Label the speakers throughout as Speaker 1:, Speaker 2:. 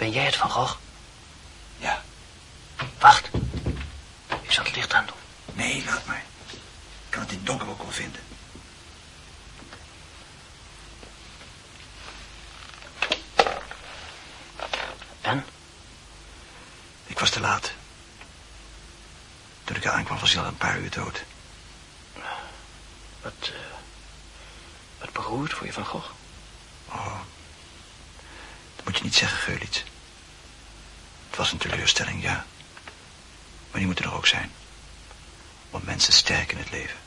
Speaker 1: Ben jij het van Gogh?
Speaker 2: Ja.
Speaker 1: Wacht. Ik zal het licht aan doen.
Speaker 2: Nee, laat maar. Ik kan het in het donker ook wel vinden.
Speaker 1: En?
Speaker 2: Ik was te laat. Toen ik aankwam was hij al een paar uur dood.
Speaker 1: Wat, uh, wat beroerd voor je van Gogh?
Speaker 2: Oh, dat moet je niet zeggen, Geulitz. Het was een ja. Maar die moeten er ook zijn. Want mensen sterk in het leven.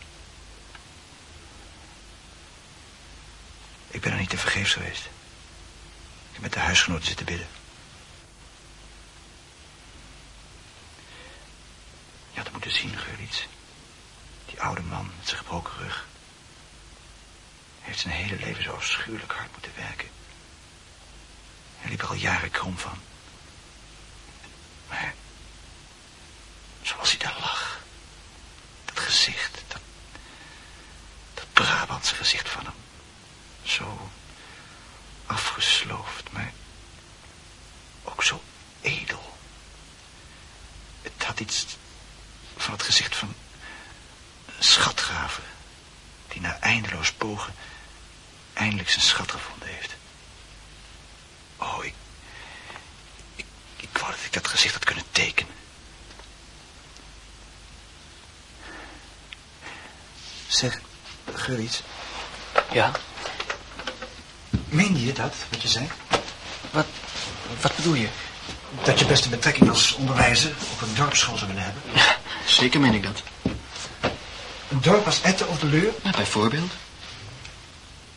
Speaker 2: Ik ben er niet te vergeefs geweest. Ik heb met de huisgenoten zitten bidden. Je had moeten zien, Geulitz. Die oude man met zijn gebroken rug. Heeft zijn hele leven zo afschuwelijk hard moeten werken. Hij liep er al jaren krom van. Maar zoals hij daar lag. Dat gezicht, dat, dat Brabantse gezicht van hem. Zo afgesloofd, maar ook zo edel. Het had iets van het gezicht van een schatgraver... die na eindeloos pogen eindelijk zijn schat gevonden heeft. Oh, ik, ik... Ik wou dat ik dat gezicht had kunnen tekenen. Zeg, Gerrit.
Speaker 1: Ja?
Speaker 2: Meen je dat, wat je zei?
Speaker 1: Wat, wat bedoel je?
Speaker 2: Dat je best een betrekking als onderwijzer op een dorpsschool zou willen hebben?
Speaker 1: Ja, zeker meen ik dat.
Speaker 2: Een dorp als Etten of de Leur?
Speaker 1: Ja, bijvoorbeeld.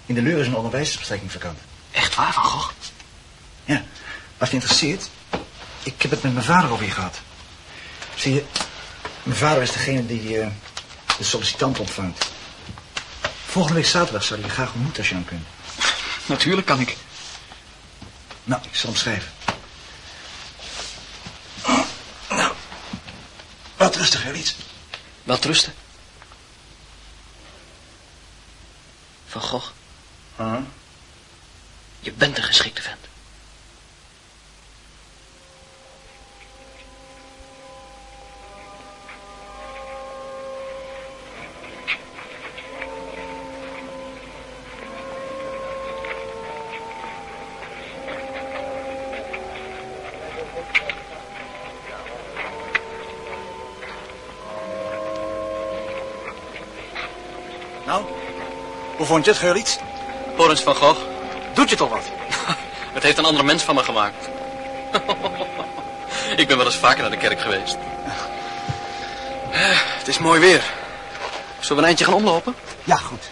Speaker 2: In de Leur is een onderwijzersbetrekking vakant.
Speaker 1: Echt waar, Van Gogh?
Speaker 2: Ja, wat je interesseert... Ik heb het met mijn vader over je gehad. Zie je, mijn vader is degene die uh, de sollicitant ontvangt. Volgende week zaterdag zou je graag ontmoeten als je aan kunt.
Speaker 1: Natuurlijk kan ik.
Speaker 2: Nou, ik zal hem schrijven. Nou, wat rustiger, iets.
Speaker 1: Wat rusten. Van Gogh.
Speaker 2: Uh
Speaker 1: Je bent een geschikte vent.
Speaker 2: Nou, hoe vond je het, Geurliets?
Speaker 1: Laurens van Gogh.
Speaker 2: Doet je toch wat?
Speaker 1: Het heeft een andere mens van me gemaakt. ik ben wel eens vaker naar de kerk geweest. Het is mooi weer. Zullen we een eindje gaan omlopen?
Speaker 2: Ja, goed.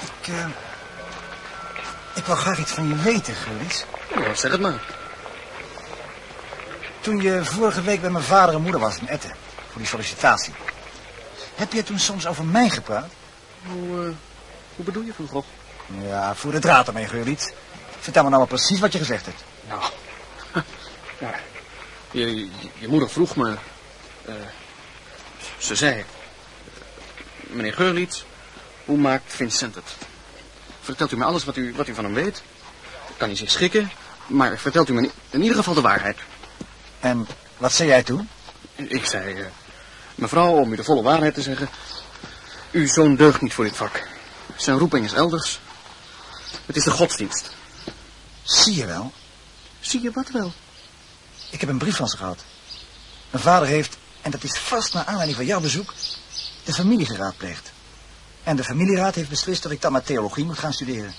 Speaker 2: Ik, uh, ik wil graag iets van je weten, Geurliets.
Speaker 1: Ja, zeg het maar.
Speaker 2: Toen je vorige week bij mijn vader en moeder was in Etten, voor die sollicitatie. Heb je toen soms over mij gepraat?
Speaker 1: Hoe, uh, hoe bedoel je, Van Gogh?
Speaker 2: Ja, voer de draad ermee, Geurliet. Vertel me nou maar precies wat je gezegd hebt.
Speaker 1: Nou, ja, je, je, je, moeder vroeg me... Uh, ze zei... meneer Geurliet, hoe maakt Vincent het? Vertelt u me alles wat u, wat u van hem weet? Kan hij zich schikken, maar vertelt u me in ieder geval de waarheid.
Speaker 2: En wat zei jij toen?
Speaker 1: Ik zei... Uh, Mevrouw, om u de volle waarheid te zeggen... Uw zoon deugt niet voor dit vak. Zijn roeping is elders. Het is de godsdienst.
Speaker 2: Zie je wel?
Speaker 1: Zie je wat wel?
Speaker 2: Ik heb een brief van ze gehad. Mijn vader heeft, en dat is vast naar aanleiding van jouw bezoek... de familie geraadpleegd. En de familieraad heeft beslist dat ik dan maar theologie moet gaan studeren.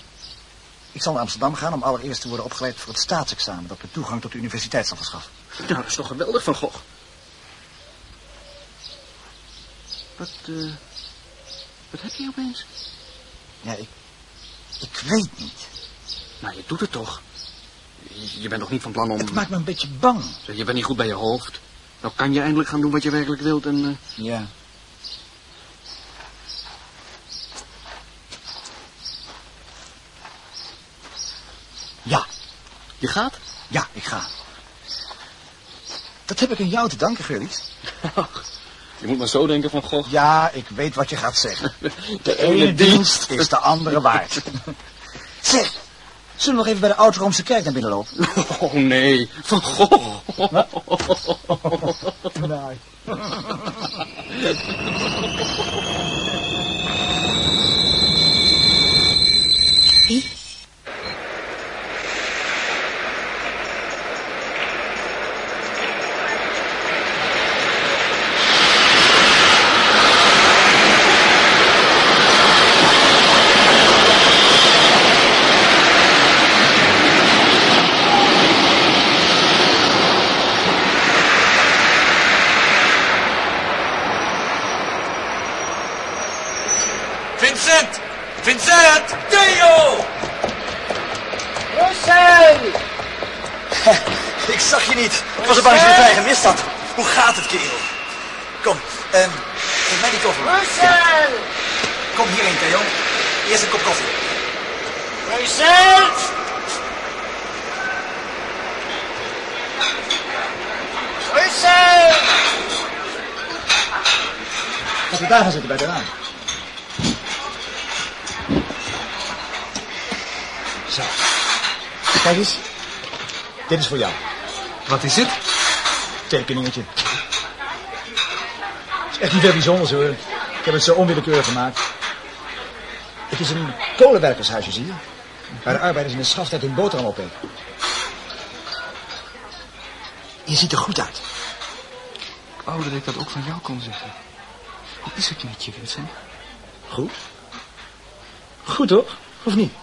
Speaker 2: Ik zal naar Amsterdam gaan om allereerst te worden opgeleid voor het staatsexamen... dat me toegang tot de universiteit zal verschaffen.
Speaker 1: Nou, dat is toch geweldig van Gogh. Wat, uh, wat heb je opeens?
Speaker 2: Ja, ik, ik weet niet.
Speaker 1: Nou, je doet het toch. Je, bent nog niet van plan om...
Speaker 2: Het maakt me een beetje bang.
Speaker 1: Je bent niet goed bij je hoofd. Nou kan je eindelijk gaan doen wat je werkelijk wilt en... Uh...
Speaker 2: Ja. Ja.
Speaker 1: Je gaat?
Speaker 2: Ja, ik ga. Dat heb ik aan jou te danken, Gerrit.
Speaker 1: Je moet maar zo denken van Gogh.
Speaker 2: Ja, ik weet wat je gaat zeggen. De ene dienst is de andere waard. zeg, Zullen we nog even bij de Oud-Roomse kerk naar binnen lopen?
Speaker 3: Oh nee, van Gogh.
Speaker 2: Nee.
Speaker 4: Wie?
Speaker 5: Vincent! Vincent! Theo!
Speaker 2: Ik zag je niet. Ik was er bang dat je mij gemist had. Hoe gaat het, kerel? Kom, ehm, geef mij die koffie. Kom hierheen, Theo. Eerst een kop koffie. Laten we daar gaan zitten bij de raam. Zo. Kijk eens. Dit is voor jou.
Speaker 3: Wat is het?
Speaker 2: Tekeningetje. Het is echt niet veel bijzonders hoor. Ik heb het zo onwillekeurig gemaakt. Het is een kolenwerkershuisje, zie je? Waar de arbeiders in de schaftijd hun boterham opeten. Je ziet er goed uit.
Speaker 3: Ik wou dat ik dat ook van jou kon zeggen. Hoe is het met je, Vincent?
Speaker 2: Goed? Goed toch? Of niet?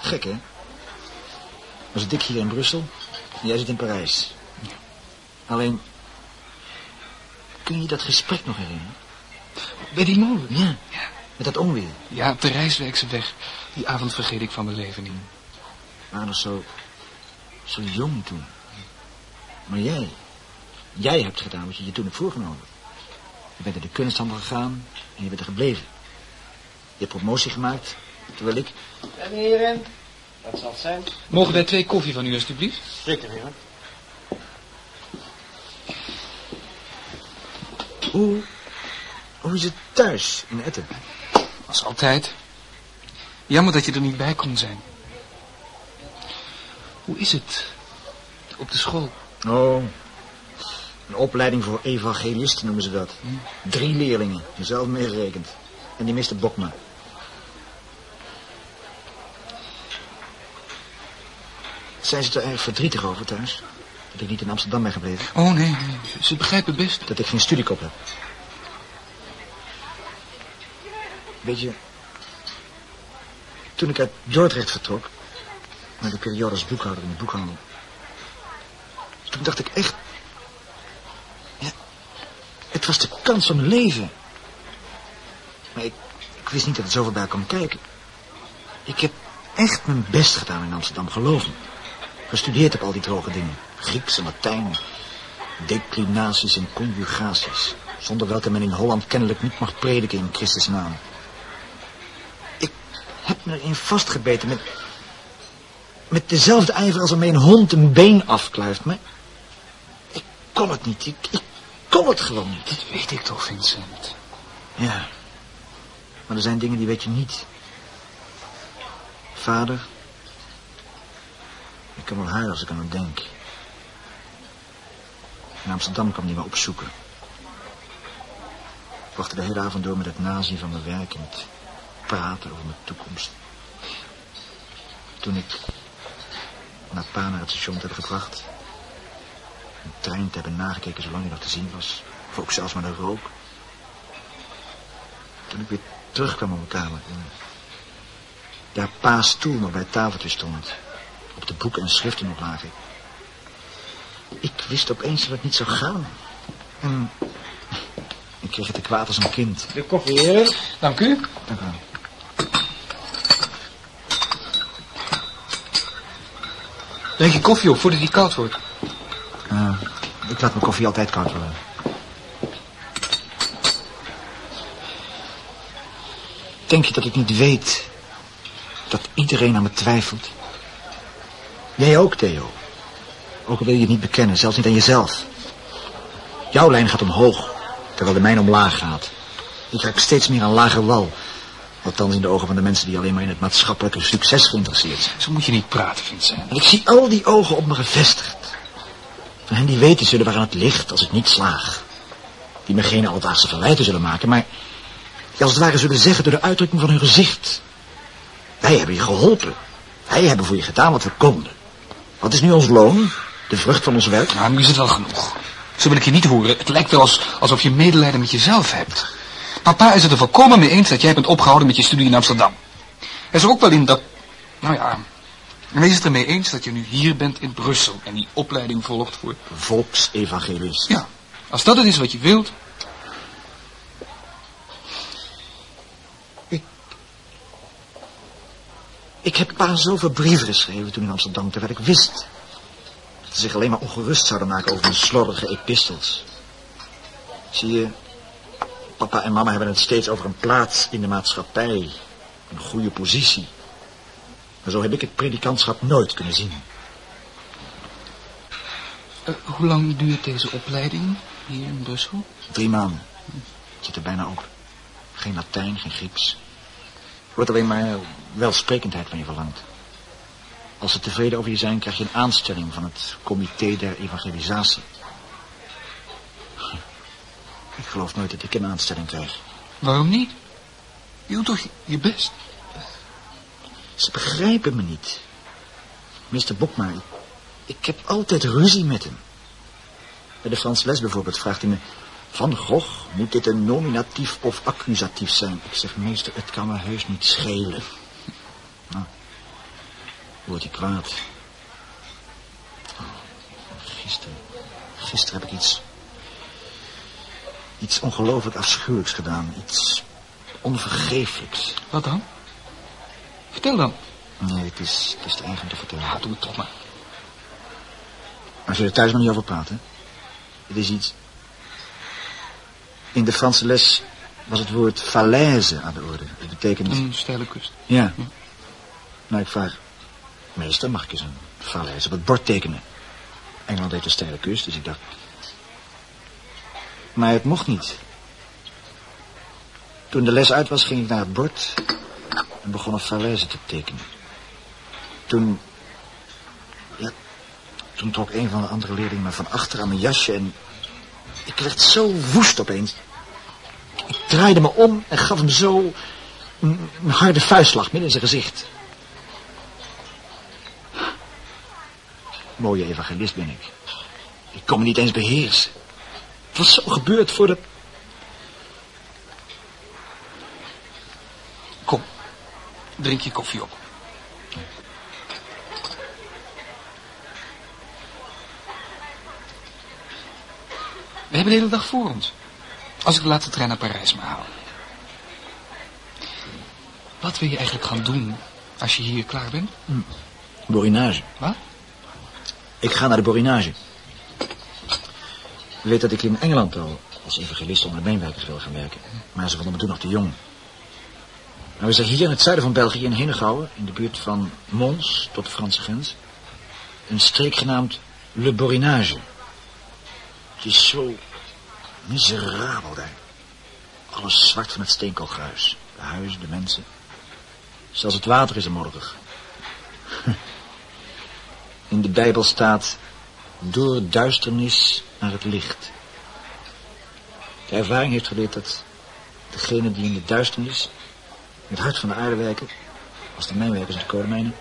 Speaker 2: Gek, hè? Was ik hier in Brussel en jij zit in Parijs. Alleen, kun je je dat gesprek nog herinneren?
Speaker 3: Bij die molen?
Speaker 2: Ja, met dat onweer.
Speaker 3: Ja, op de Rijswijkse weg. Die avond vergeet ik van mijn leven niet.
Speaker 2: We waren nog zo, zo jong toen. Maar jij, jij hebt gedaan wat je je toen hebt voorgenomen. Je bent naar de kunsthandel gegaan en je bent er gebleven. Je hebt promotie gemaakt, terwijl ik...
Speaker 6: En heren, wat zal het zijn?
Speaker 3: Mogen wij twee koffie van u, alstublieft?
Speaker 6: Zeker, heren.
Speaker 2: Hoe, hoe is het thuis in Etten?
Speaker 3: Als altijd. Jammer dat je er niet bij kon zijn. Hoe is het op de school?
Speaker 2: Oh, een opleiding voor evangelisten noemen ze dat. Drie leerlingen, jezelf meegerekend. En die miste Bokma. Zijn ze er erg verdrietig over thuis? Dat ik niet in Amsterdam ben gebleven?
Speaker 3: Oh nee, nee. Ze begrijpen best.
Speaker 2: Dat ik geen studiekop heb. Weet je, toen ik uit Dordrecht vertrok, naar de periode als boekhouder in de boekhandel, toen dacht ik echt, ja, het was de kans van mijn leven. Maar ik, ik wist niet dat het zoveel bij kwam kijken. Ik heb echt mijn best gedaan in Amsterdam, geloof me. Gestudeerd op al die droge dingen. Grieks en Latijn. Declinaties en conjugaties. Zonder welke men in Holland kennelijk niet mag prediken in Christus naam. Ik heb me erin vastgebeten met... Met dezelfde ijver als ermee een hond een been afkluift. Maar ik kon het niet. Ik, ik kon het gewoon niet.
Speaker 3: Dat weet ik toch, Vincent.
Speaker 2: Ja. Maar er zijn dingen die weet je niet. Vader. Ik kan wel huilen als ik aan hem denk. In Amsterdam kwam hij me opzoeken. Ik wachtte de hele avond door met het nazien van mijn werk en het praten over mijn toekomst. Toen ik naar pa naar het station heb gebracht. Een trein te hebben nagekeken zolang hij nog te zien was. Of ook zelfs maar de rook. Toen ik weer terugkwam op mijn kamer. En daar pa's stoel nog bij het tafeltje stond. Op de boeken en schriften nog lagen. Ik wist opeens dat het niet zou gaan. En ik kreeg het te kwaad als een kind.
Speaker 6: De koffie, heren.
Speaker 3: Dank u.
Speaker 2: Dank u wel.
Speaker 3: Drink je koffie op voordat die koud wordt.
Speaker 2: Eh, ik laat mijn koffie altijd koud worden. Denk je dat ik niet weet dat iedereen aan me twijfelt? Jij ook, Theo. Ook al wil je het niet bekennen, zelfs niet aan jezelf. Jouw lijn gaat omhoog, terwijl de mijne omlaag gaat. Ik raak steeds meer aan lager wal. Althans in de ogen van de mensen die alleen maar in het maatschappelijke succes geïnteresseerd zijn.
Speaker 5: Zo moet je niet praten, Vincent.
Speaker 2: En ik zie al die ogen op me gevestigd. Van hen die weten zullen waaraan het ligt als ik niet slaag. Die me geen alledaagse verwijten zullen maken, maar... die als het ware zullen zeggen door de uitdrukking van hun gezicht. Wij hebben je geholpen. Wij hebben voor je gedaan wat we konden. Wat is nu ons loon? De vrucht van ons werk?
Speaker 5: Nou, nu is het wel genoeg. Zo wil ik je niet horen. Het lijkt wel als, alsof je medelijden met jezelf hebt. Papa is het er volkomen mee eens dat jij bent opgehouden met je studie in Amsterdam. Hij is er ook wel in dat... Nou ja... Hij is het er mee eens dat je nu hier bent in Brussel... en die opleiding volgt voor...
Speaker 2: Volksevangelist.
Speaker 5: Ja, als dat het is wat je wilt...
Speaker 2: Ik heb pa zoveel brieven geschreven toen in Amsterdam... terwijl ik wist dat ze zich alleen maar ongerust zouden maken over mijn slordige epistels. Zie je, papa en mama hebben het steeds over een plaats in de maatschappij. Een goede positie. Maar zo heb ik het predikantschap nooit kunnen zien.
Speaker 5: Eh, hoe lang duurt deze opleiding hier in Brussel?
Speaker 2: Drie maanden. Het zit er bijna op. Geen Latijn, geen Grieks. Er wordt alleen maar welsprekendheid van je verlangd. Als ze tevreden over je zijn, krijg je een aanstelling van het comité der evangelisatie. Ik geloof nooit dat ik een aanstelling krijg.
Speaker 5: Waarom niet? Je doet toch je best?
Speaker 2: Ze begrijpen me niet. Mr. Bokma, ik heb altijd ruzie met hem. Bij de Frans les bijvoorbeeld vraagt hij me... Van Gogh, moet dit een nominatief of accusatief zijn? Ik zeg, meester, het kan me heus niet schelen. Wordt hij kwaad. Oh, gisteren, gisteren heb ik iets... Iets ongelooflijk afschuwelijks gedaan. Iets onvergeeflijks.
Speaker 5: Wat dan? Vertel dan.
Speaker 2: Nee, het is, het is te eigen om te vertellen.
Speaker 5: Ja, doe het toch maar.
Speaker 2: Maar zullen er thuis maar niet over praten? Het is iets... In de Franse les was het woord falaise aan de orde. Dat betekent...
Speaker 5: Een steile kust.
Speaker 2: Ja. Nou, ik vraag... Meester, mag ik eens een falaise op het bord tekenen? Engeland heeft een steile kust, dus ik dacht... Maar het mocht niet. Toen de les uit was, ging ik naar het bord... en begon een falaise te tekenen. Toen... Ja, toen trok een van de andere leerlingen me van achter aan mijn jasje en... Ik werd zo woest opeens. Ik draaide me om en gaf hem zo een harde vuistslag midden in zijn gezicht. Mooie evangelist ben ik. Ik kon me niet eens beheersen. Het was zo gebeurd voor de...
Speaker 5: Kom, drink je koffie op. We hebben de hele dag voor ons. Als ik de laatste trein naar Parijs maar haal. Wat wil je eigenlijk gaan doen als je hier klaar bent?
Speaker 2: Borinage.
Speaker 5: Wat?
Speaker 2: Ik ga naar de borinage. Je weet dat ik in Engeland al als evangelist onder mijnwerkers wil gaan werken. Maar ze vonden me toen nog te jong. Nou is er hier in het zuiden van België in Henegouwen, in de buurt van Mons tot de Franse grens, een streek genaamd Le Borinage. Het is zo miserabel daar. Alles zwart van het steenkoolgruis. De huizen, de mensen. Zelfs het water is er modderig. In de Bijbel staat... door duisternis naar het licht. De ervaring heeft geleerd dat... degenen die in de duisternis... in het hart van de aarde werken... als de mijnwerkers in de kolenmijnen...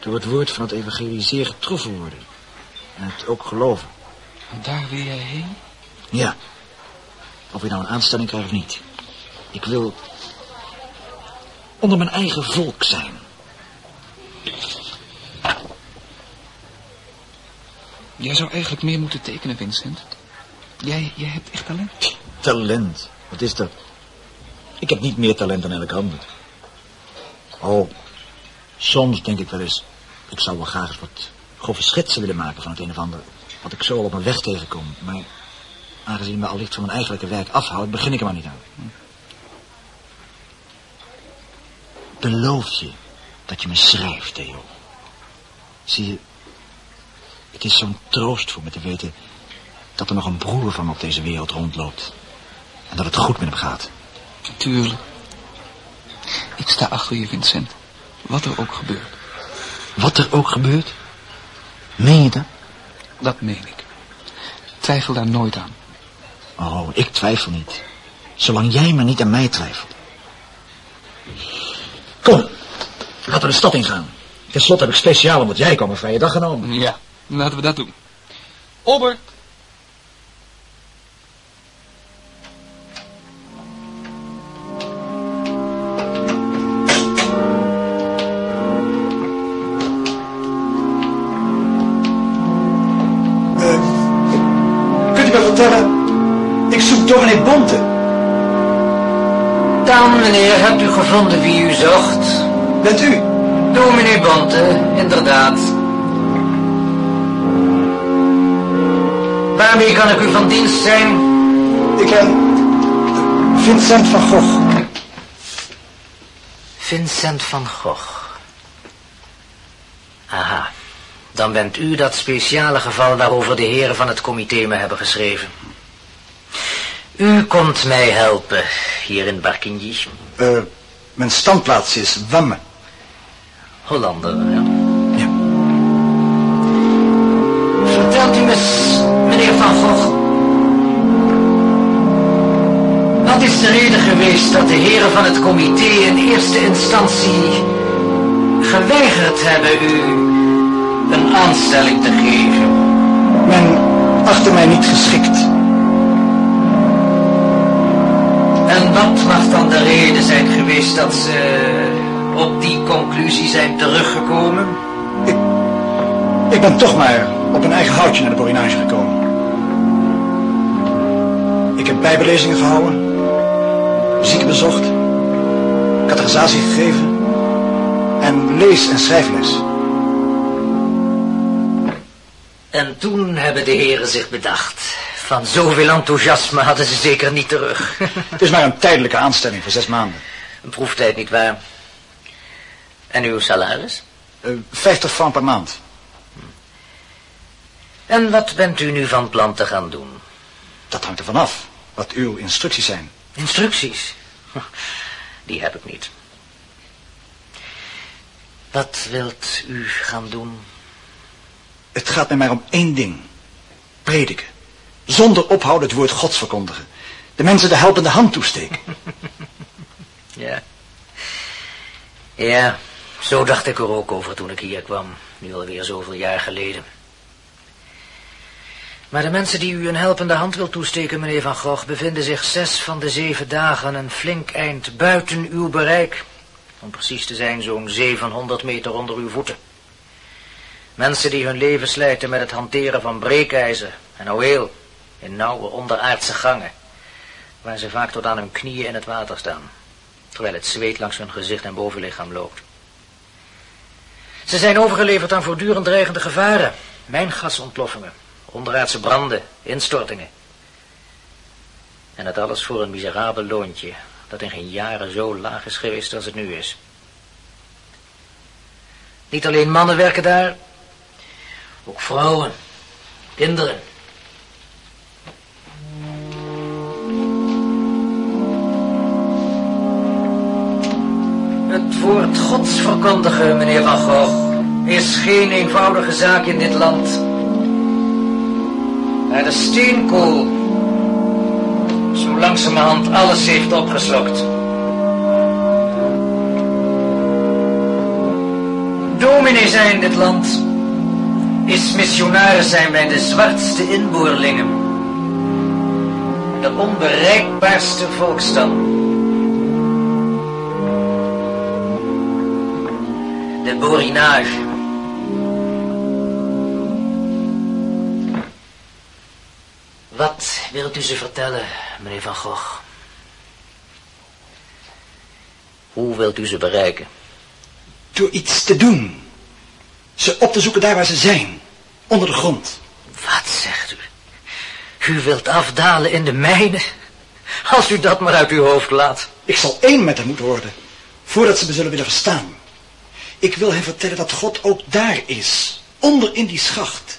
Speaker 2: door het woord van het evangelie zeer getroffen worden. En het ook geloven.
Speaker 5: En daar wil jij heen?
Speaker 2: Ja. Of je nou een aanstelling krijgt of niet. Ik wil onder mijn eigen volk zijn.
Speaker 5: Jij zou eigenlijk meer moeten tekenen, Vincent. Jij, jij hebt echt talent.
Speaker 2: Talent. Wat is dat? Ik heb niet meer talent dan elk ander. Oh, soms denk ik wel eens... Ik zou wel graag eens wat grove schetsen willen maken van het een of ander. Wat ik zo op mijn weg tegenkom. Maar aangezien me allicht van mijn eigenlijke werk afhoudt, begin ik er maar niet aan. Beloof je dat je me schrijft, Theo? Zie je, het is zo'n troost voor me te weten dat er nog een broer van op deze wereld rondloopt. En dat het goed met hem gaat.
Speaker 5: Natuurlijk.
Speaker 7: Ik sta achter je, Vincent. Wat er ook gebeurt.
Speaker 2: Wat er ook gebeurt. Meen je dat?
Speaker 7: Dat meen ik. Twijfel daar nooit aan.
Speaker 2: Oh, ik twijfel niet. Zolang jij maar niet aan mij twijfelt. Kom, laten we de stad ingaan. Ten slotte heb ik speciaal omdat jij kwam een vrije dag genomen.
Speaker 7: Ja, laten we dat doen. Ober!
Speaker 2: Eh, kunt u me vertellen? Ik zoek dominee Bonte.
Speaker 8: Dan, meneer, hebt u gevonden wie u zocht?
Speaker 2: Bent u?
Speaker 8: Dominee Bonte, inderdaad. Waarmee kan ik u van dienst zijn?
Speaker 2: Ik ben Vincent van Gogh.
Speaker 8: Vincent van Gogh. Aha. Dan bent u dat speciale geval waarover de heren van het comité me hebben geschreven. U komt mij helpen hier in Barkinji.
Speaker 2: Eh, mijn standplaats is Wamme.
Speaker 8: Hollander. Ja. Wat is de reden geweest dat de heren van het comité in eerste instantie geweigerd hebben u een aanstelling te geven?
Speaker 2: Men achtte mij niet geschikt.
Speaker 8: En wat mag dan de reden zijn geweest dat ze op die conclusie zijn teruggekomen?
Speaker 2: Ik ben toch maar op een eigen houtje naar de borinage gekomen. Ik heb bijbelezingen gehouden, zieken bezocht, catechisatie gegeven en lees- en schrijfles.
Speaker 8: En toen hebben de heren zich bedacht. Van zoveel enthousiasme hadden ze zeker niet terug.
Speaker 2: Het is maar een tijdelijke aanstelling voor zes maanden.
Speaker 8: Een proeftijd, nietwaar? En uw salaris?
Speaker 2: Eh, 50 francs per maand.
Speaker 8: En wat bent u nu van plan te gaan doen?
Speaker 2: Dat hangt er vanaf wat uw instructies zijn.
Speaker 8: Instructies? Die heb ik niet. Wat wilt u gaan doen?
Speaker 2: Het gaat mij maar om één ding. Prediken. Zonder ophouden het woord gods verkondigen. De mensen de helpende hand toesteken.
Speaker 8: Ja. Ja, zo dacht ik er ook over toen ik hier kwam. Nu alweer zoveel jaar geleden. Maar de mensen die u een helpende hand wil toesteken, meneer Van Gogh, bevinden zich zes van de zeven dagen een flink eind buiten uw bereik. Om precies te zijn zo'n 700 meter onder uw voeten. Mensen die hun leven slijten met het hanteren van breekijzer en houweel in nauwe onderaardse gangen, waar ze vaak tot aan hun knieën in het water staan, terwijl het zweet langs hun gezicht en bovenlichaam loopt. Ze zijn overgeleverd aan voortdurend dreigende gevaren, mijngasontploffingen, onderaardse branden, instortingen. En dat alles voor een miserabel loontje, dat in geen jaren zo laag is geweest als het nu is. Niet alleen mannen werken daar, ook vrouwen, kinderen. Het woord gods verkondigen, meneer Van Gogh, is geen eenvoudige zaak in dit land. Waar de steenkool zo langzamerhand alles heeft opgeslokt. Dominee zijn dit land is missionaris zijn bij de zwartste inboorlingen. De onbereikbaarste volkstam. De borinage. Wat wilt u ze vertellen, meneer Van Gogh? Hoe wilt u ze bereiken?
Speaker 2: Door iets te doen. Ze op te zoeken daar waar ze zijn. Onder de grond.
Speaker 8: Wat zegt u? U wilt afdalen in de mijnen? Als u dat maar uit uw hoofd laat.
Speaker 2: Ik zal één met hen moeten worden. Voordat ze me zullen willen verstaan. Ik wil hen vertellen dat God ook daar is. Onder in die schacht.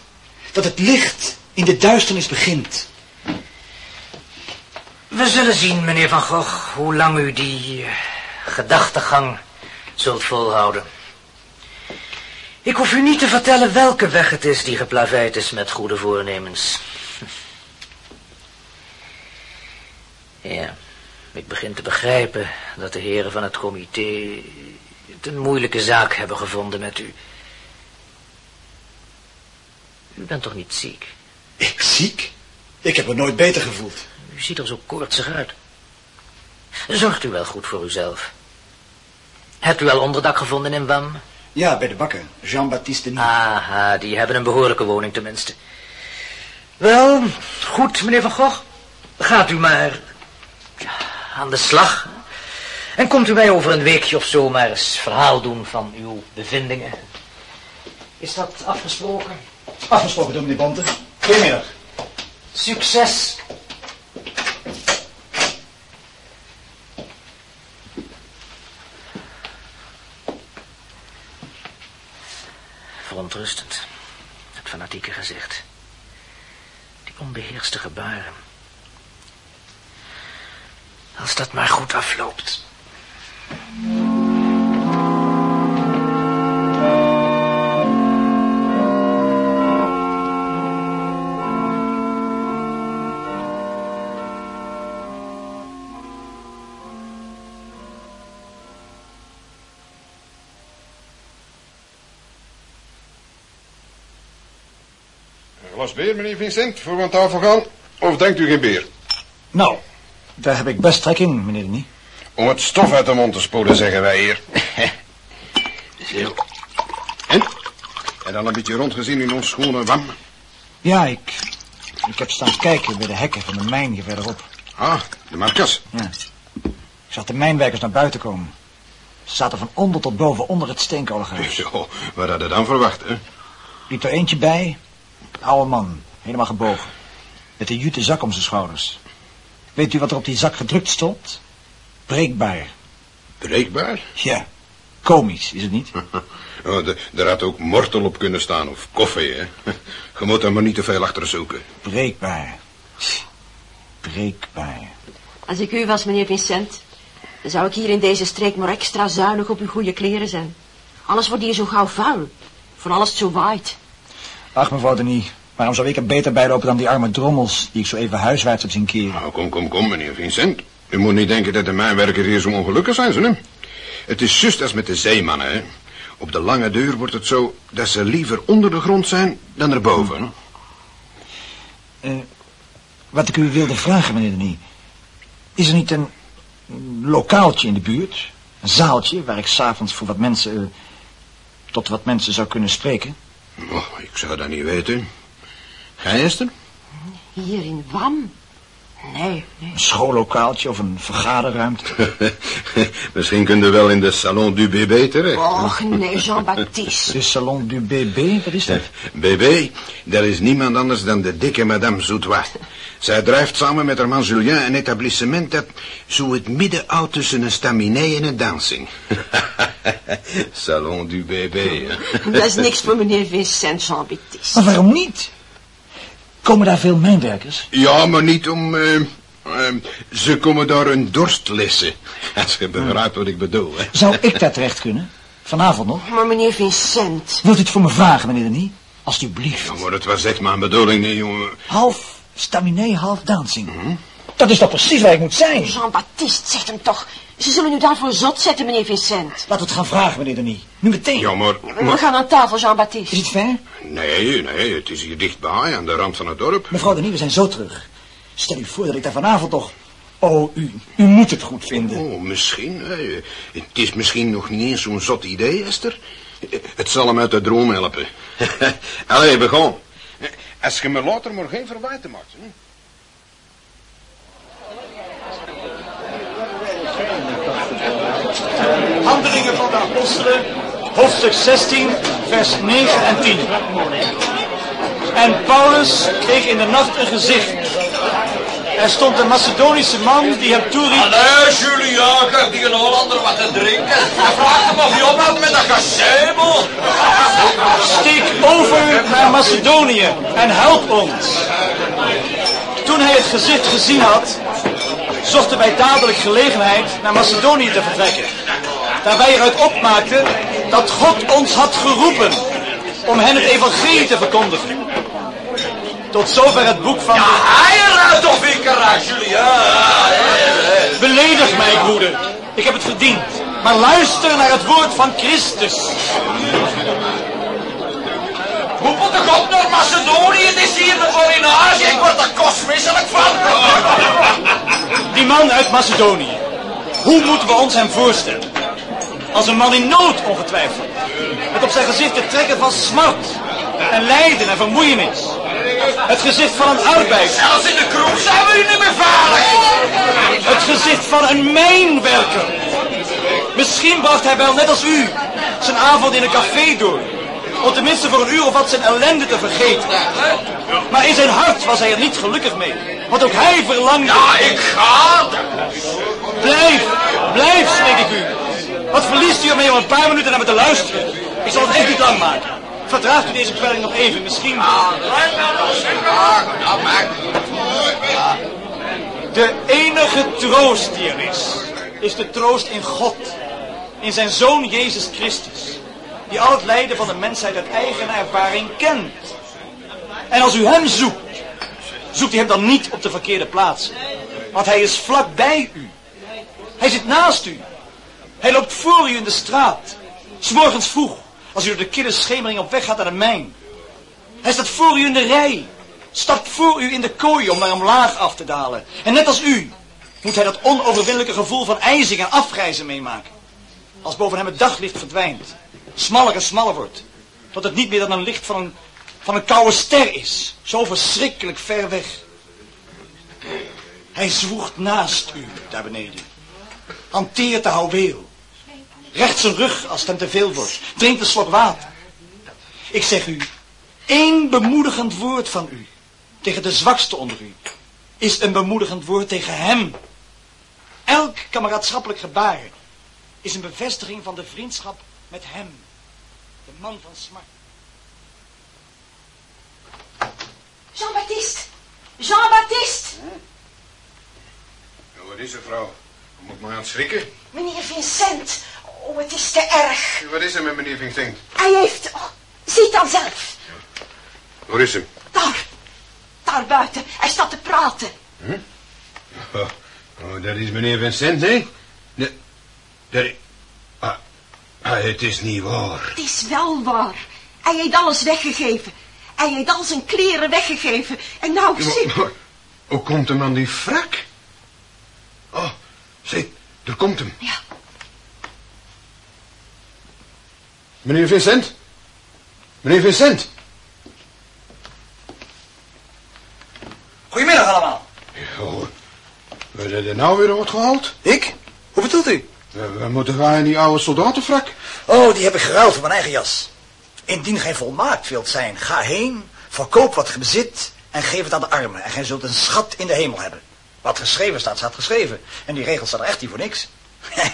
Speaker 2: Dat het licht in de duisternis begint.
Speaker 8: We zullen zien, meneer Van Gogh, hoe lang u die eh, gedachtegang zult volhouden. Ik hoef u niet te vertellen welke weg het is die geplaveid is met goede voornemens. Ja, ik begin te begrijpen dat de heren van het comité het een moeilijke zaak hebben gevonden met u. U bent toch niet ziek?
Speaker 2: Ik ziek? Ik heb me nooit beter gevoeld.
Speaker 8: U ziet er zo koortsig uit. Zorgt u wel goed voor uzelf. Hebt u al onderdak gevonden in Wam?
Speaker 2: Ja, bij de bakker. Jean-Baptiste Denis.
Speaker 8: Aha, die hebben een behoorlijke woning tenminste. Wel, goed, meneer Van Gogh. Gaat u maar ja, aan de slag. En komt u mij over een weekje of zo maar eens verhaal doen van uw bevindingen. Is dat afgesproken?
Speaker 2: Afgesproken, dominee Bonte. Goedemiddag.
Speaker 8: Succes! Verontrustend. Het fanatieke gezicht. Die onbeheerste gebaren. Als dat maar goed afloopt.
Speaker 9: Beer, meneer Vincent, voor we aan tafel gaan? Of denkt u geen beer?
Speaker 2: Nou, daar heb ik best trek in, meneer Denis.
Speaker 9: Om het stof uit de mond te spoelen, zeggen wij hier. Zo. En? En dan een beetje rondgezien in ons schone wam?
Speaker 2: Ja, ik, ik heb staan kijken bij de hekken van de mijn hier verderop.
Speaker 9: Ah, de markas.
Speaker 2: Ja. Ik zag de mijnwerkers naar buiten komen. Ze zaten van onder tot boven onder het steenkolenhuis.
Speaker 9: Zo, wat hadden dan verwacht, hè?
Speaker 2: Liep er eentje bij, een oude man, helemaal gebogen. Met een jute zak om zijn schouders. Weet u wat er op die zak gedrukt stond? Breekbaar.
Speaker 9: Breekbaar?
Speaker 2: Ja, komisch, is het niet?
Speaker 9: Oh, de, er had ook mortel op kunnen staan, of koffie, hè? Je moet er maar niet te veel achter zoeken.
Speaker 2: Breekbaar. Breekbaar.
Speaker 4: Als ik u was, meneer Vincent, dan zou ik hier in deze streek maar extra zuinig op uw goede kleren zijn. Alles wordt hier zo gauw vuil. Vooral als het zo waait.
Speaker 2: Ach, mevrouw Denis, waarom zou ik er beter bij lopen dan die arme drommels... die ik zo even huiswaarts heb zien keren?
Speaker 9: Nou, kom, kom, kom, meneer Vincent. U moet niet denken dat de mijnwerkers hier zo ongelukkig zijn, ze, hè? Het is juist als met de zeemannen, hè? Op de lange deur wordt het zo dat ze liever onder de grond zijn dan erboven.
Speaker 2: Eh, wat ik u wilde vragen, meneer Denis... is er niet een lokaaltje in de buurt? Een zaaltje waar ik s'avonds voor wat mensen... eh, tot wat mensen zou kunnen spreken?
Speaker 9: Oh, ik zou dat niet weten. Gij?
Speaker 4: Hier in Wam? Nee, nee.
Speaker 2: Een schoollokaaltje of een vergaderruimte?
Speaker 9: Misschien kunt u wel in de salon du bébé terecht.
Speaker 4: Och, nee, Jean-Baptiste.
Speaker 2: De salon du bébé, wat is dat?
Speaker 9: Bébé, dat is niemand anders dan de dikke madame Zoutois. Zij drijft samen met haar man Julien een etablissement dat zo het midden houdt tussen een staminet en een dancing. Salon du bébé.
Speaker 4: Dat is niks voor meneer Vincent, Jean-Baptiste.
Speaker 2: Maar waarom niet? Komen daar veel mijnwerkers?
Speaker 9: Ja, maar niet om... eh, eh, ze komen daar een dorst lessen. Als je begrijpt wat ik bedoel, hè.
Speaker 2: Zou ik daar terecht kunnen? Vanavond nog?
Speaker 4: Maar meneer Vincent...
Speaker 2: Wilt u het voor me vragen, meneer Denis? Alsjeblieft.
Speaker 9: Ja, maar het was echt mijn bedoeling, nee, jongen.
Speaker 2: Half staminet, half dancing. Dat is toch precies waar ik moet zijn?
Speaker 4: Jean-Baptiste, zegt hem toch. Ze zullen u daarvoor zot zetten, meneer Vincent.
Speaker 2: Laten we het gaan vragen, meneer Denis. Nu meteen.
Speaker 9: Ja, maar...
Speaker 4: We gaan aan tafel,
Speaker 2: Is
Speaker 4: Jean-Baptiste.
Speaker 2: het ver?
Speaker 9: nee, nee, het is hier dichtbij, aan de rand van het dorp.
Speaker 2: Mevrouw Denis, we zijn zo terug. Stel u voor dat ik daar vanavond toch... Oh, u, u moet het goed vinden.
Speaker 9: Oh, misschien. hè. Het is misschien nog niet eens zo'n zot idee, Esther. Het zal hem uit de droom helpen. Allee, begon. Als je me later maar geen verwijten maakt. Hè?
Speaker 10: Handelingen van de Apostelen, hoofdstuk 16, vers 9 en 10. En Paulus kreeg in de nacht een gezicht. Er stond een Macedonische man die hem toeriep...
Speaker 11: Allee, Julian, geef die een Hollander wat te drinken. Vraag hem of hij ophoudt met dat gezebel.
Speaker 10: Steek over naar Macedonië en help ons. Toen hij het gezicht gezien had, zochten wij dadelijk gelegenheid naar Macedonië te vertrekken.
Speaker 2: Daar wij eruit opmaakten dat God ons had geroepen om hen het evangelie te verkondigen. Tot zover het boek van...
Speaker 11: Ja, hij of ik eruit.
Speaker 2: Beledig mij, broeder. Ik heb het verdiend. Maar luister naar het woord van Christus.
Speaker 11: Hoe moet ik op naar Macedonië? Het is hier de forinage. Ik word er kostmisselijk van.
Speaker 2: Die man uit Macedonië. Hoe moeten we ons hem voorstellen? Als een man in nood, ongetwijfeld. Met op zijn gezicht het trekken van smart. En lijden en vermoeienis. Het gezicht van een arbeider.
Speaker 11: Zelfs in de kroeg zijn we hier niet meer veilig.
Speaker 2: Het gezicht van een mijnwerker. Misschien bracht hij wel, net als u, zijn avond in een café door. Om tenminste voor een uur of wat zijn ellende te vergeten. Maar in zijn hart was hij er niet gelukkig mee. Want ook hij verlangde...
Speaker 11: Ja, ik ga.
Speaker 2: Blijf, blijf, smeek ik u. Wat verliest u ermee om een paar minuten naar me te luisteren? Ik zal het echt niet lang maken. Verdraagt u deze kwelling nog even, misschien... De enige troost die er is, is de troost in God. In zijn Zoon Jezus Christus. Die al het lijden van de mensheid uit eigen ervaring kent. En als u hem zoekt, zoekt u hem dan niet op de verkeerde plaats. Want hij is vlak bij u. Hij zit naast u. Hij loopt voor u in de straat. S'morgens vroeg, als u door de kille schemering op weg gaat naar de mijn. Hij staat voor u in de rij. Stapt voor u in de kooi om naar omlaag af te dalen. En net als u moet hij dat onoverwinnelijke gevoel van ijzing en afgrijzen meemaken. Als boven hem het daglicht verdwijnt. Smaller en smaller wordt. Tot het niet meer dan een licht van een, van een koude ster is. Zo verschrikkelijk ver weg. Hij zwoegt naast u daar beneden. Hanteert de houweel. Recht zijn rug als het hem te veel wordt. Drinkt een slok water. Ik zeg u, één bemoedigend woord van u tegen de zwakste onder u is een bemoedigend woord tegen hem. Elk kameraadschappelijk gebaar is een bevestiging van de vriendschap met hem. De man van smart.
Speaker 4: Jean-Baptiste! Jean-Baptiste!
Speaker 9: Ja, wat is er, vrouw? Moet me aan het schrikken?
Speaker 4: Meneer Vincent. Oh, het is te erg.
Speaker 9: Wat is er met meneer Vincent?
Speaker 4: Hij heeft... Oh, ziet dan zelf.
Speaker 9: Waar is hem?
Speaker 4: Daar. Daar buiten. Hij staat te praten.
Speaker 9: Oh, oh, dat is meneer Vincent, nee? Nee, dat. Ah, ah, het is niet waar.
Speaker 4: Het is wel waar. Hij heeft alles weggegeven. Hij heeft al zijn kleren weggegeven. En nou,
Speaker 9: Ja,
Speaker 4: zie...
Speaker 9: Hoe komt hem aan die frak? Oh, zie, daar komt hem.
Speaker 4: Ja.
Speaker 9: Meneer Vincent? Meneer Vincent?
Speaker 2: Goedemiddag allemaal.
Speaker 9: Oh, we hebben er nou weer wat gehaald?
Speaker 2: Ik? Hoe bedoelt u?
Speaker 9: We, we moeten gaan in die oude soldatenfrak.
Speaker 12: Oh, die heb ik geruild voor mijn eigen jas. Indien gij volmaakt wilt zijn, ga heen, verkoop wat ge bezit en geef het aan de armen. En gij zult een schat in de hemel hebben. Wat geschreven staat, staat geschreven. En die regels staan er echt niet voor niks.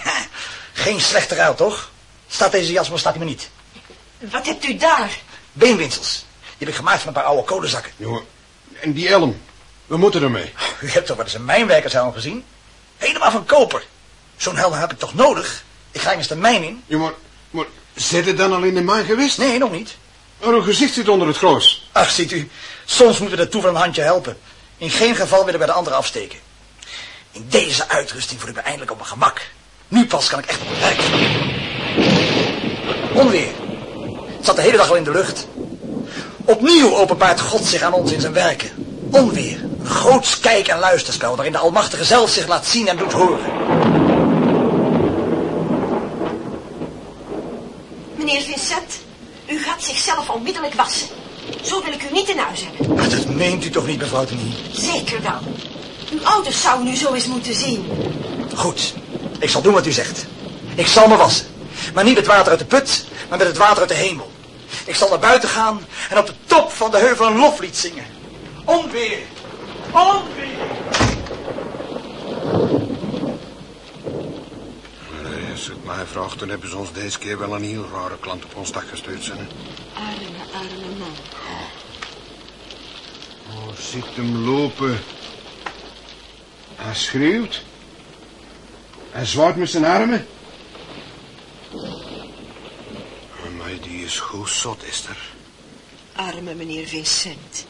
Speaker 12: Geen slechte ruil, toch? Staat deze jas, maar staat hij me niet.
Speaker 4: Wat hebt u daar?
Speaker 12: Beenwinsels. Die heb ik gemaakt van een paar oude kolenzakken.
Speaker 9: Jongen, en die elm. We moeten ermee.
Speaker 12: U hebt toch wel eens een mijnwerkershelm gezien? Helemaal van koper. Zo'n helm heb ik toch nodig? Ik ga eens de mijn in.
Speaker 9: Ja, maar, maar zit het dan al in de maan geweest?
Speaker 12: Nee, nog niet.
Speaker 9: Oh, uw gezicht zit onder het gros.
Speaker 12: Ach, ziet u, soms moeten we de toe van een handje helpen. In geen geval willen we de andere afsteken. In deze uitrusting voel ik me eindelijk op mijn gemak. Nu pas kan ik echt op mijn werk. Onweer. Het zat de hele dag al in de lucht. Opnieuw openbaart God zich aan ons in zijn werken. Onweer. Een groots kijk- en luisterspel waarin de Almachtige zelf zich laat zien en doet horen.
Speaker 4: Meneer Vincent, u gaat zichzelf onmiddellijk wassen. Zo wil ik u niet in huis hebben.
Speaker 12: Maar dat meent u toch niet, mevrouw Tenie?
Speaker 4: Zeker wel. Uw ouders zouden u zo eens moeten zien.
Speaker 12: Goed, ik zal doen wat u zegt. Ik zal me wassen. Maar niet met water uit de put, maar met het water uit de hemel. Ik zal naar buiten gaan en op de top van de heuvel een loflied zingen. Onweer! Onweer!
Speaker 9: Nee, als het mij vraagt, dan hebben ze ons deze keer wel een heel rare klant op ons dak gestuurd. Zijn.
Speaker 4: Arme, arme man.
Speaker 9: Oh, ziet hem lopen. Hij schreeuwt. Hij zwaait met zijn armen. Die is goed zot, Esther.
Speaker 4: Arme meneer Vincent.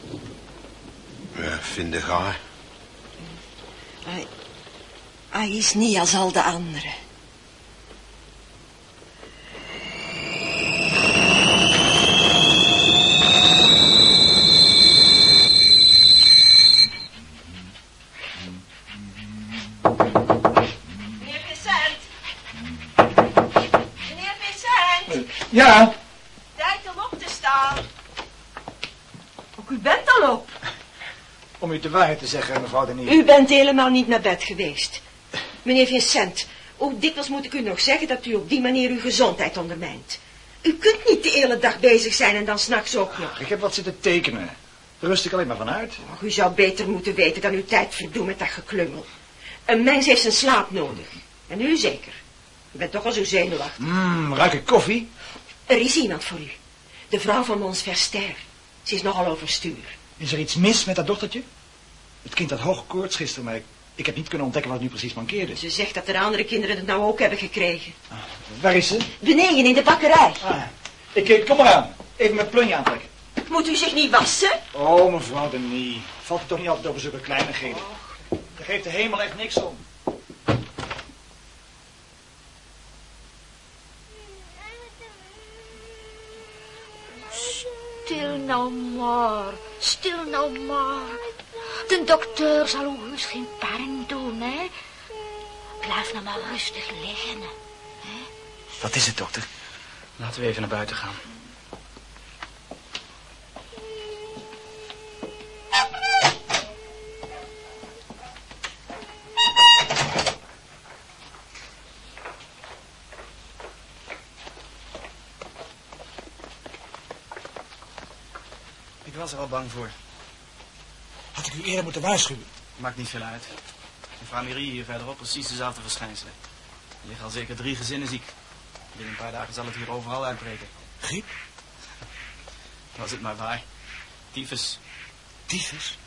Speaker 9: Ja, vind ik haar.
Speaker 4: Hij, hij is niet als al de anderen. Meneer Vincent. Meneer Vincent.
Speaker 13: Ja,
Speaker 4: Tijd om op te staan. Ook u bent al op.
Speaker 13: om u de waarheid te zeggen, mevrouw Denier.
Speaker 4: U bent helemaal niet naar bed geweest. Meneer Vincent, hoe dikwijls moet ik u nog zeggen dat u op die manier uw gezondheid ondermijnt? U kunt niet de hele dag bezig zijn en dan s'nachts ook nog.
Speaker 13: Ik heb wat zitten tekenen. Daar rust ik alleen maar van uit.
Speaker 4: Och, u zou beter moeten weten dan uw tijd verdoen met dat geklungel. Een mens heeft zijn slaap nodig. En u zeker. U bent toch al zo zenuwachtig.
Speaker 13: Mmm, ruik ik koffie?
Speaker 4: Er is iemand voor u. De vrouw van Mons Verster. Ze is nogal overstuur.
Speaker 13: Is er iets mis met dat dochtertje? Het kind had hoge koorts gisteren, maar ik, ik heb niet kunnen ontdekken wat nu precies mankeerde.
Speaker 4: Ze zegt dat de andere kinderen het nou ook hebben gekregen.
Speaker 13: Waar is ze?
Speaker 4: Beneden in de bakkerij.
Speaker 13: Ah, ik, eh, kom eraan. Even mijn plunje aantrekken.
Speaker 4: Moet u zich niet wassen?
Speaker 13: Oh, mevrouw Denis. Valt het toch niet altijd over zulke kleinigheden? Daar geeft de hemel echt niks om.
Speaker 14: Stil nou maar, stil nou maar. De dokter zal u heus geen pijn doen, hè. Blijf nou maar rustig liggen. hè.
Speaker 2: Wat is het, dokter?
Speaker 3: Laten we even naar buiten gaan. Ik was er al bang voor.
Speaker 13: U eerder moeten waarschuwen?
Speaker 3: Maakt niet veel uit. Mevrouw Mirie hier verderop precies dezelfde verschijnselen. Er liggen al zeker drie gezinnen ziek. Binnen een paar dagen zal het hier overal uitbreken.
Speaker 13: Griep?
Speaker 3: Was het maar waar. Tyfus.
Speaker 13: Tyfus?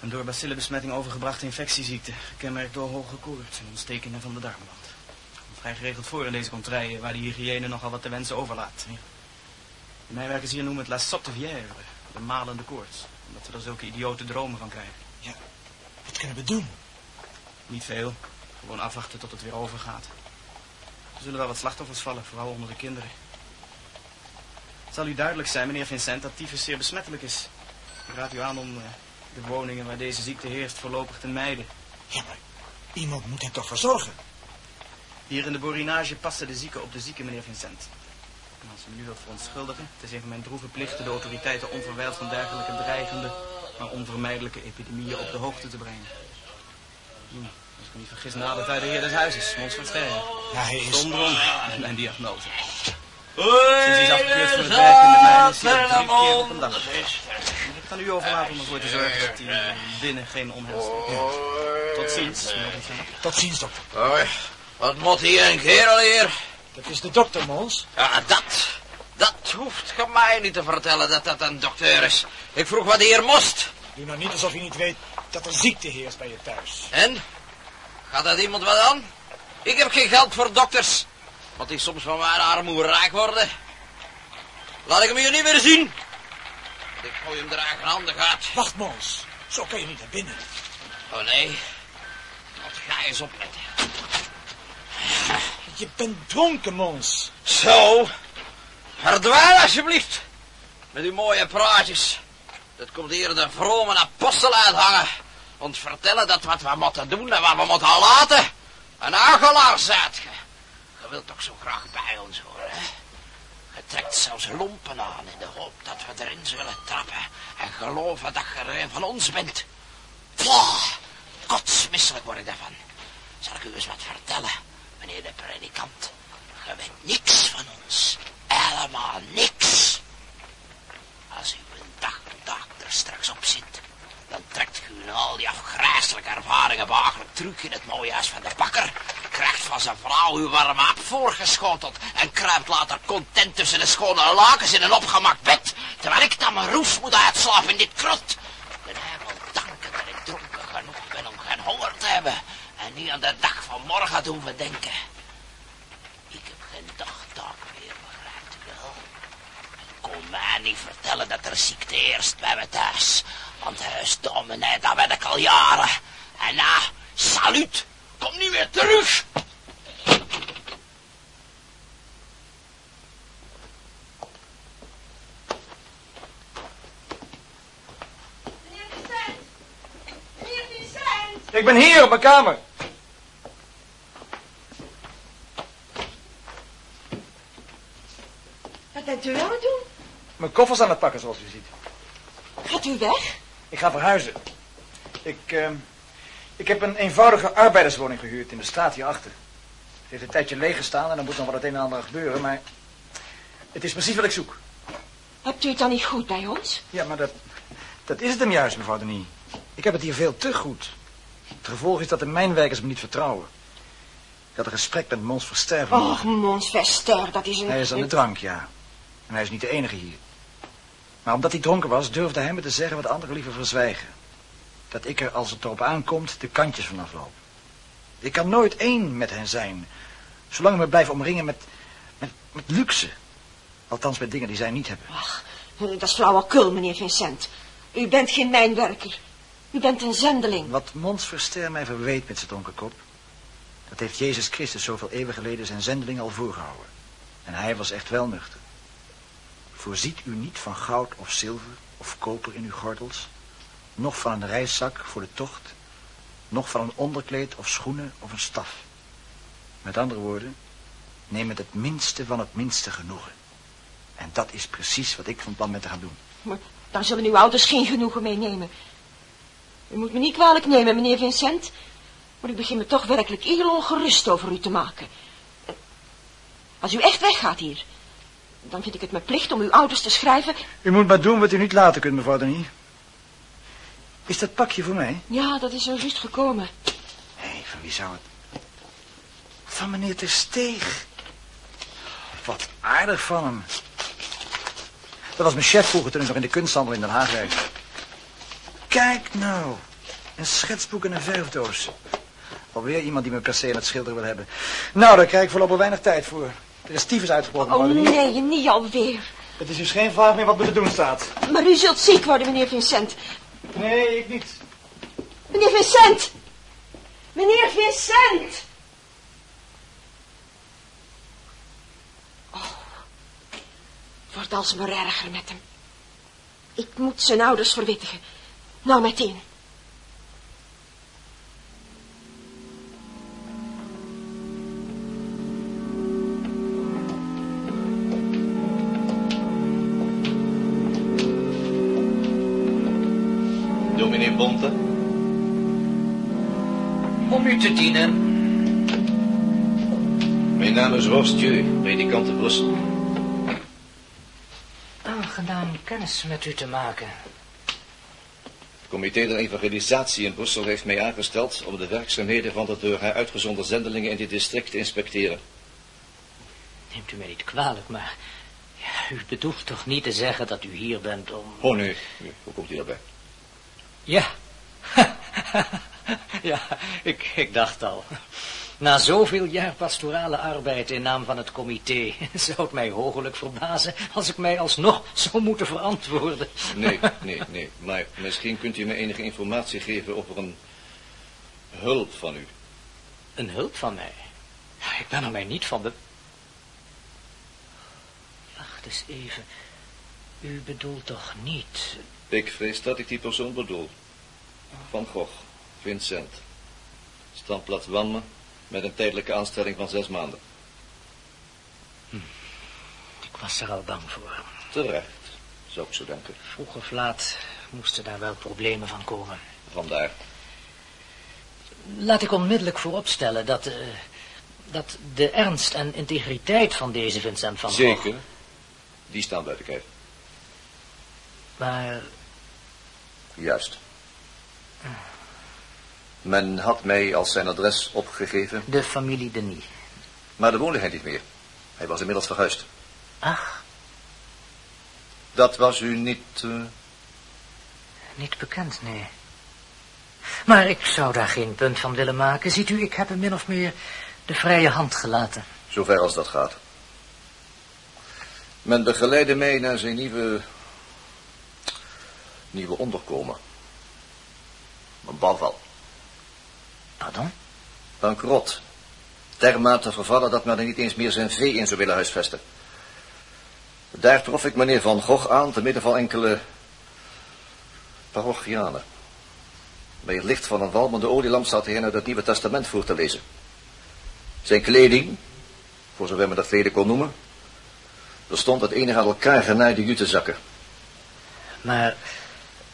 Speaker 3: Een door bacillenbesmetting overgebrachte infectieziekte. Gekenmerkt door hoge koorts en ontstekingen van de darmwand. Komt Vrij geregeld voor in deze contraien waar de hygiëne nogal wat te wensen overlaat. De mijnwerkers hier noemen het la sotte fièvre. De malende koorts. Omdat ze er zulke idiote dromen van krijgen.
Speaker 13: Wat kunnen we doen?
Speaker 3: Niet veel. Gewoon afwachten tot het weer overgaat. Er zullen wel wat slachtoffers vallen, vooral onder de kinderen. Het zal u duidelijk zijn, meneer Vincent, dat tyfus zeer besmettelijk is. Ik raad u aan om eh, de woningen waar deze ziekte heerst voorlopig te mijden.
Speaker 13: Ja, maar iemand moet hen toch verzorgen?
Speaker 3: Hier in de borinage passen de zieken op de zieke, meneer Vincent. En als u me nu wilt verontschuldigen, het is een van mijn droeve plichten de autoriteiten onverwijld van dergelijke dreigende, maar onvermijdelijke epidemieën op de hoogte te brengen. Hm, als ik me niet vergis, nadert hij de heer des huizes, Mons van Sterren.
Speaker 13: Ja, hij is...
Speaker 3: Stomdronk, mijn diagnose. Sinds hij is afgekeurd voor het werk in de mijn is hij drie keer op een dag. Ik kan u overlaten om ervoor te zorgen dat hij binnen geen onheil steekt. Tot ziens.
Speaker 13: Tot ziens, dokter.
Speaker 11: Hoi, wat moet hier een kerel hier?
Speaker 13: Dat is de dokter, Mons.
Speaker 11: Ja, dat, dat hoeft ge mij niet te vertellen dat dat een dokter is. Ik vroeg wat hier moest.
Speaker 13: Doe nou niet alsof je niet weet dat er ziekte heerst bij je thuis.
Speaker 11: En? Gaat dat iemand wat aan? Ik heb geen geld voor dokters. Want die soms van mijn armoede rijk worden. Laat ik hem hier niet meer zien. Ik gooi hem er eigenhandig uit.
Speaker 13: Wacht, Mons. Zo kan je niet naar binnen.
Speaker 11: Oh nee. Wat ga je eens opletten.
Speaker 13: Je bent dronken, Mons.
Speaker 11: Zo. Verdwijn alsjeblieft. Met uw mooie praatjes. Dat komt hier de vrome apostel uithangen. Ons vertellen dat wat we moeten doen en wat we moeten laten. Een agelaar zijt ge. Je wilt toch zo graag bij ons horen, hè? Je trekt zelfs lompen aan in de hoop dat we erin zullen trappen. En geloven dat je een van ons bent. Plah, kotsmisselijk word ik daarvan. Zal ik u eens wat vertellen, meneer de predikant? Je weet niks van ons. Helemaal niks. Als u een dag dag er straks op zit, dan trekt u al die afgrijzelijke ervaringen bagelijk terug in het mooie huis van de bakker. Krijgt van zijn vrouw uw warme hap voorgeschoteld en kruipt later content tussen de schone lakens in een opgemaakt bed, terwijl ik dan mijn roes moet uitslapen in dit krot. De hemel danken dat ik dronken genoeg ben om geen honger te hebben niet aan de dag van morgen te hoeven denken. Ik heb geen dagtaak meer, begrijpt u wel? niet vertellen dat er ziekte eerst bij me thuis. Want huis dominee, dat weet ik al jaren. En nou, salut, kom nu weer terug.
Speaker 2: Ik ben hier op mijn kamer.
Speaker 4: Wat bent u aan het doen?
Speaker 2: Mijn koffers aan het pakken, zoals u ziet.
Speaker 4: Gaat u weg?
Speaker 2: Ik ga verhuizen. Ik, eh, ik heb een eenvoudige arbeiderswoning gehuurd in de straat hierachter. Het heeft een tijdje leeg gestaan en er moet nog wel het een en ander gebeuren, maar het is precies wat ik zoek.
Speaker 4: Hebt u het dan niet goed bij ons?
Speaker 2: Ja, maar dat, dat is het hem juist, mevrouw Denis. Ik heb het hier veel te goed. Het gevolg is dat de mijnwerkers me niet vertrouwen. Ik had een gesprek met Mons Verster.
Speaker 4: Och, Mons Vester, dat is een...
Speaker 2: Hij is aan de drank, ja. En hij is niet de enige hier. Maar omdat hij dronken was, durfde hij me te zeggen wat anderen liever verzwijgen. Dat ik er, als het erop aankomt, de kantjes vanaf loop. Ik kan nooit één met hen zijn. Zolang ik me blijf omringen met, met, met luxe. Althans met dingen die zij niet hebben.
Speaker 4: Ach, dat is flauwekul, meneer Vincent. U bent geen mijnwerker. U bent een zendeling.
Speaker 2: Wat Mons Verster mij verweet met zijn dronken kop... dat heeft Jezus Christus zoveel eeuwen geleden zijn zendeling al voorgehouden. En hij was echt wel nuchter. Voorziet u niet van goud of zilver of koper in uw gordels... noch van een reiszak voor de tocht... noch van een onderkleed of schoenen of een staf. Met andere woorden, neem met het minste van het minste genoegen. En dat is precies wat ik van plan ben te gaan doen.
Speaker 4: Maar daar zullen uw ouders geen genoegen mee nemen. U moet me niet kwalijk nemen, meneer Vincent. Maar ik begin me toch werkelijk heel ongerust over u te maken. Als u echt weggaat hier, dan vind ik het mijn plicht om uw ouders te schrijven...
Speaker 2: U moet maar doen wat u niet laten kunt, mevrouw Denis. Is dat pakje voor mij?
Speaker 4: Ja, dat is er juist gekomen.
Speaker 2: Hé, hey, van wie zou het? Van meneer Ter Steeg. Wat aardig van hem. Dat was mijn chef vroeger toen ik nog in de kunsthandel in Den Haag werkte. Kijk nou. Een schetsboek en een verfdoos. Alweer iemand die me per se aan het schilderen wil hebben. Nou, daar krijg ik voorlopig weinig tijd voor. Er is tyfus uitgebroken.
Speaker 4: Oh nee, niet alweer.
Speaker 2: Het is dus geen vraag meer wat me te doen staat.
Speaker 4: Maar u zult ziek worden, meneer Vincent.
Speaker 2: Nee, ik niet.
Speaker 4: Meneer Vincent! Meneer Vincent! Oh, wordt alsmaar erger met hem. Ik moet zijn ouders verwittigen. Nou, meteen.
Speaker 15: Dominee Bonte,
Speaker 8: Om u te dienen.
Speaker 15: mijn naam is Horst Dieu, predikant in Brussel.
Speaker 8: Aangenaam kennis met u te maken.
Speaker 15: Het comité der evangelisatie in Brussel heeft mij aangesteld om de werkzaamheden van de door haar uitgezonden zendelingen in dit district te inspecteren.
Speaker 8: Neemt u mij niet kwalijk, maar... Ja, u bedoelt toch niet te zeggen dat u hier bent om...
Speaker 15: Oh nee, hoe komt u daarbij?
Speaker 8: Ja. ja, ik, ik dacht al. Na zoveel jaar pastorale arbeid in naam van het comité... zou het mij hogelijk verbazen als ik mij alsnog zou moeten verantwoorden.
Speaker 15: Nee, nee, nee. Maar misschien kunt u me enige informatie geven over een hulp van u.
Speaker 8: Een hulp van mij? Ik ben er mij niet van be... Wacht eens even. U bedoelt toch niet...
Speaker 15: Ik vrees dat ik die persoon bedoel. Van Gogh, Vincent. Standplaats Wanme, met een tijdelijke aanstelling van zes maanden.
Speaker 8: Ik was er al bang voor.
Speaker 15: Terecht, zou ik zo denken.
Speaker 8: Vroeg of laat moesten daar wel problemen van komen.
Speaker 15: Vandaar.
Speaker 8: Laat ik onmiddellijk vooropstellen dat, eh, dat de ernst en integriteit van deze Vincent van Gogh...
Speaker 15: Zeker, die staan buiten kijf.
Speaker 8: Maar
Speaker 15: Juist. Men had mij als zijn adres opgegeven,
Speaker 8: de familie Denis.
Speaker 15: maar daar woonde hij niet meer. Hij was inmiddels verhuisd.
Speaker 8: Ach,
Speaker 15: Dat was u niet... eh,
Speaker 8: niet bekend, nee. Maar ik zou daar geen punt van willen maken. Ziet u, ik heb hem min of meer de vrije hand gelaten.
Speaker 15: zover als dat gaat. Men begeleidde mij naar zijn nieuwe nieuwe onderkomen. Een bouwval.
Speaker 8: Pardon?
Speaker 15: Bankrot. Dermate vervallen dat men er niet eens meer zijn vee in zou willen huisvesten. Daar trof ik meneer Van Gogh aan, te midden van enkele parochianen. Bij het licht van een walmende olielamp zat hij naar het Nieuwe Testament voor te lezen. Zijn kleding, voor zover men dat kleden kon noemen, bestond uit enige aan elkaar genaaide jutezakken.
Speaker 8: Maar,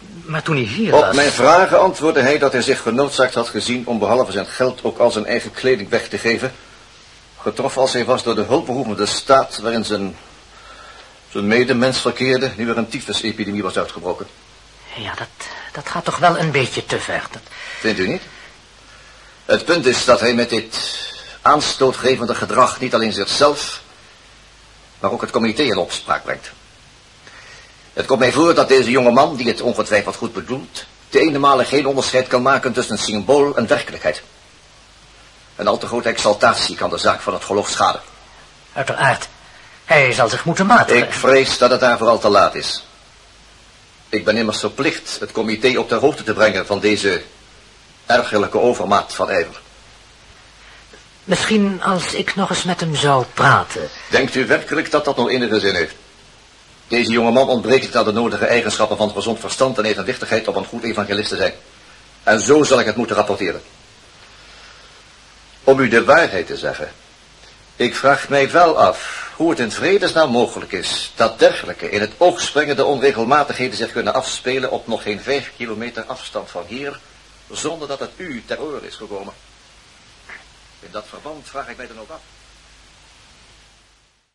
Speaker 8: maar toen hij hier
Speaker 15: Op
Speaker 8: was...
Speaker 15: mijn vragen antwoordde hij dat hij zich genoodzaakt had gezien om behalve zijn geld ook al zijn eigen kleding weg te geven. Getroffen als hij was door de hulpbehoevende staat waarin zijn, zijn medemens verkeerde, nu er een tyfusepidemie was uitgebroken.
Speaker 8: Ja, dat, dat gaat toch wel een beetje te ver. Dat...
Speaker 15: Vindt u niet? Het punt is dat hij met dit aanstootgevende gedrag niet alleen zichzelf, maar ook het comité in opspraak brengt. Het komt mij voor dat deze jonge man, die het ongetwijfeld goed bedoelt, te ene male geen onderscheid kan maken tussen een symbool en werkelijkheid. Een al te grote exaltatie kan de zaak van het geloof schaden.
Speaker 8: Uiteraard. Hij zal zich moeten matigen.
Speaker 15: Ik vrees dat het daarvoor al te laat is. Ik ben immers verplicht het comité op de hoogte te brengen van deze ergerlijke overmaat van ijver.
Speaker 8: Misschien als ik nog eens met hem zou praten.
Speaker 15: Denkt u werkelijk dat dat nog enige zin heeft? Deze jonge man ontbreekt het aan de nodige eigenschappen van gezond verstand en evenwichtigheid om een goed evangelist te zijn. En zo zal ik het moeten rapporteren. Om u de waarheid te zeggen. Ik vraag mij wel af hoe het in vredesnaam mogelijk is dat dergelijke in het oog springende onregelmatigheden zich kunnen afspelen op nog geen vijf kilometer afstand van hier, zonder dat het u ter is gekomen. In dat verband vraag ik mij dan ook af.